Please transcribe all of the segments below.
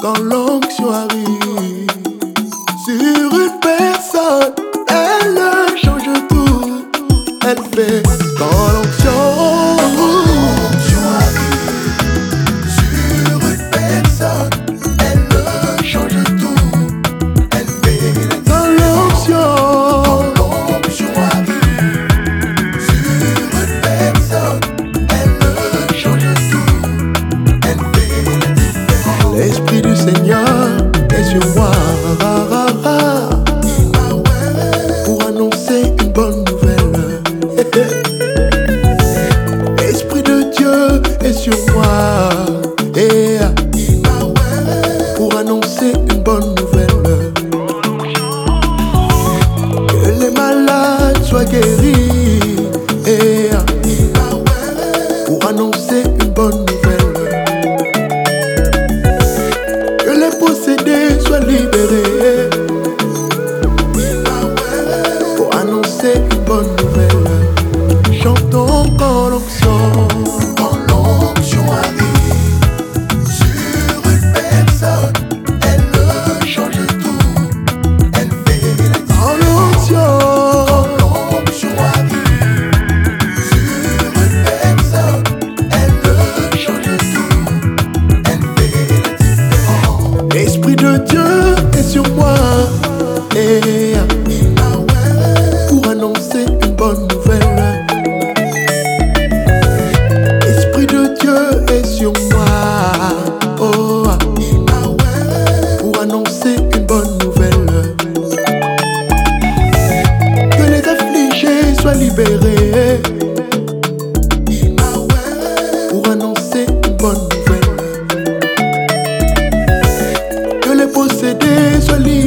Dans l'onction arrive. les yeux rois pour annoncer une bonne nouvelle. Esprit de Dieu est sur moi pour annoncer une bonne nouvelle. Que les malades soient guéris. Appuyons-moi oh, ah. pour annoncer une bonne nouvelle. Que les affligés soient libérés. Pour annoncer une bonne nouvelle. Que les possédés soient libérés.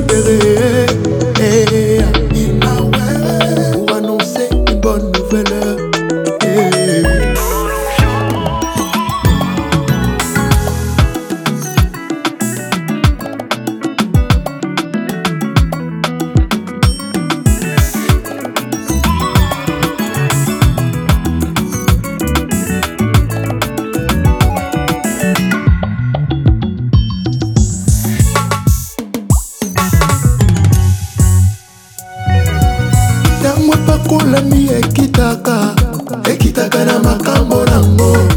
ntango epakolami ekitaka ekitaka na makambo nango.